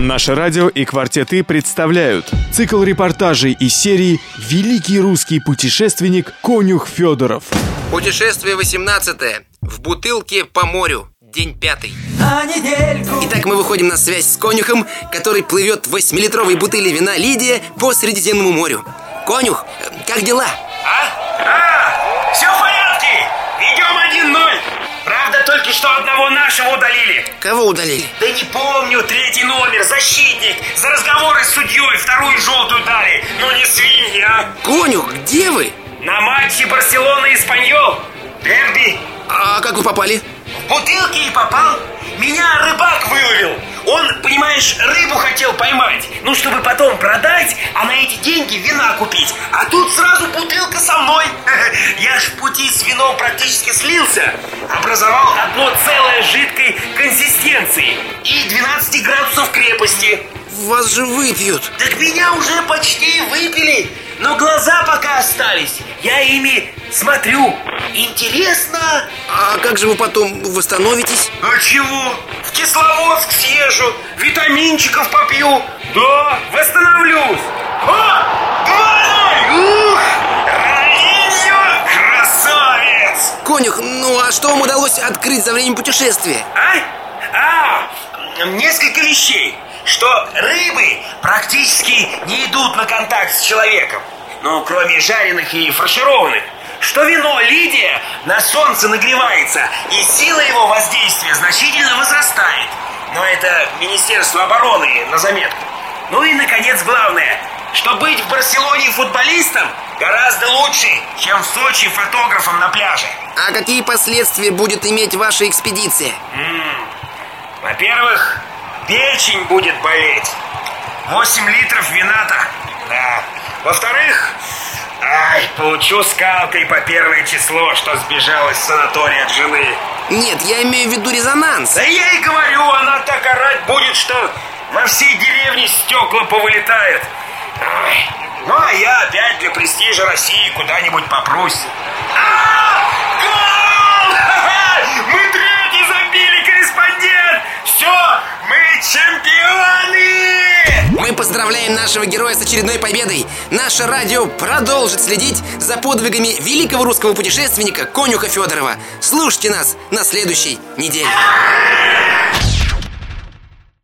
Наше радио и «Квартеты» представляют цикл репортажей из серии «Великий русский путешественник Конюх Федоров». Путешествие 18 В бутылке по морю. День пятый. Итак, мы выходим на связь с конюхом, который плывет в 8-литровой бутыле вина Лидия по Средиземному морю. Конюх, как дела? А? А, все в что одного нашего удалили. Кого удалили? Да не помню, третий номер, защитник. За разговоры с судьей вторую желтую дали. Ну не свиньи, а. Конюх, где вы? На матче Барселона и Испаньол. Дерби. А как вы попали? В бутылке и попал. Меня рыбак выловил. Он, понимаешь, рыбу хотел поймать. Ну, чтобы потом продать, а на эти деньги вина купить. А тут сразу бутылка со пути с вином практически слился. Образовал одно целое жидкой консистенции. И 12 градусов крепости. Вас же выпьют. Так меня уже почти выпили. Но глаза пока остались. Я ими смотрю. Интересно. А как же вы потом восстановитесь? А чего? В Кисловодск съезжу, витаминчиков попью. Да, восстановлюсь. Конюх, ну а что вам удалось открыть за время путешествия? А? А, несколько вещей. Что рыбы практически не идут на контакт с человеком. Ну, кроме жареных и фаршированных что вино Лидия на солнце нагревается, и сила его воздействия значительно возрастает. Но это Министерство обороны на заметку. Ну и, наконец, главное, что быть в Барселоне футболистом гораздо лучше, чем в Сочи фотографом на пляже. А какие последствия будет иметь ваша экспедиция? Во-первых, печень будет болеть. 8 литров вина-то. Да. Во-вторых, Ай, получу скалкой по первое число, что сбежала из санатория от жены. Нет, я имею в виду резонанс. Да я и говорю, она так орать будет, что во всей деревне стекла повылетают. Ну, а я опять для престижа России куда-нибудь попрусь. Гол! Мы третий забили, корреспондент! Все, мы чемпионы! Мы поздравляем нашего героя с очередной победой. Наше радио продолжит следить за подвигами великого русского путешественника Конюха Федорова. Слушайте нас на следующей неделе.